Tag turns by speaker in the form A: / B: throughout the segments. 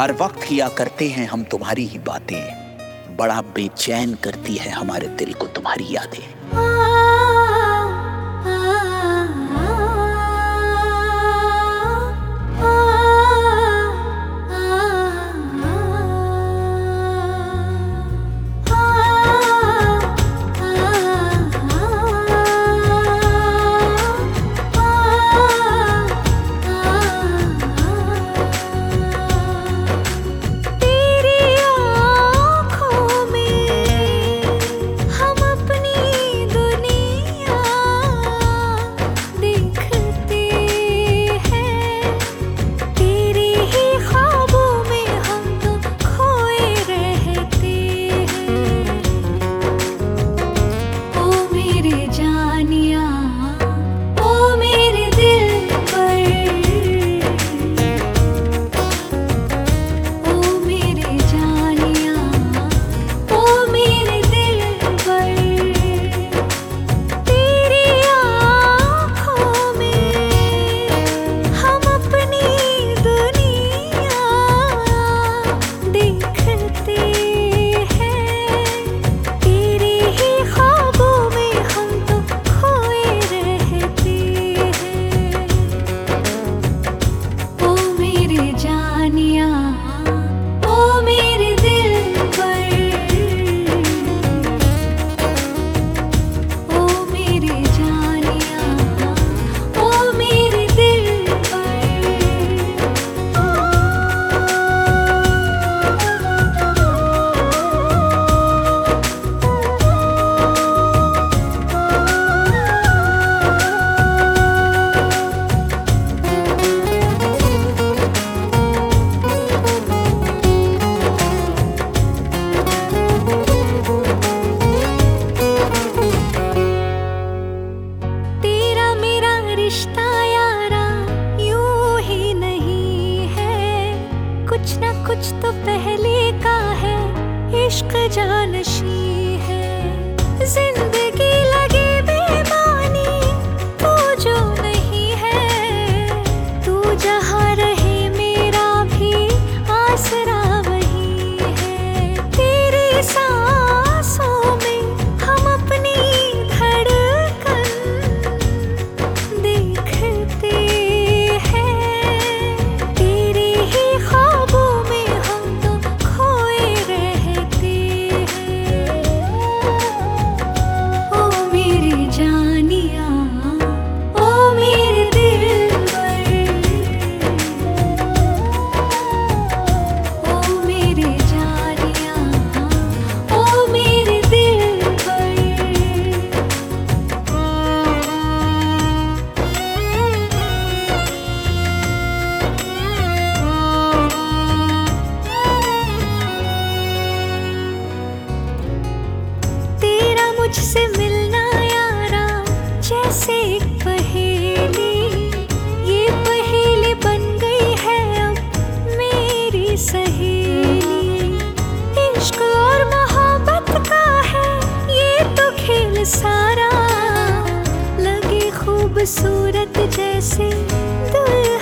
A: हर वक्त किया करते हैं हम तुम्हारी ही बातें। बड़ा बेचैन करती है हमारे दिल को तुम्हारी यादें।
B: हाँ, कुछ तो पहले का है इश्क जानशी है। ज़िंदगी तुझसे मिलना यारा, जैसे एक पहेली। ये पहेली बन गई है अब मेरी सहेली। इश्क और मोहब्बत का है, ये तो खेल सारा। लगे खूबसूरत जैसे दुल्हन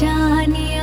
B: जानिया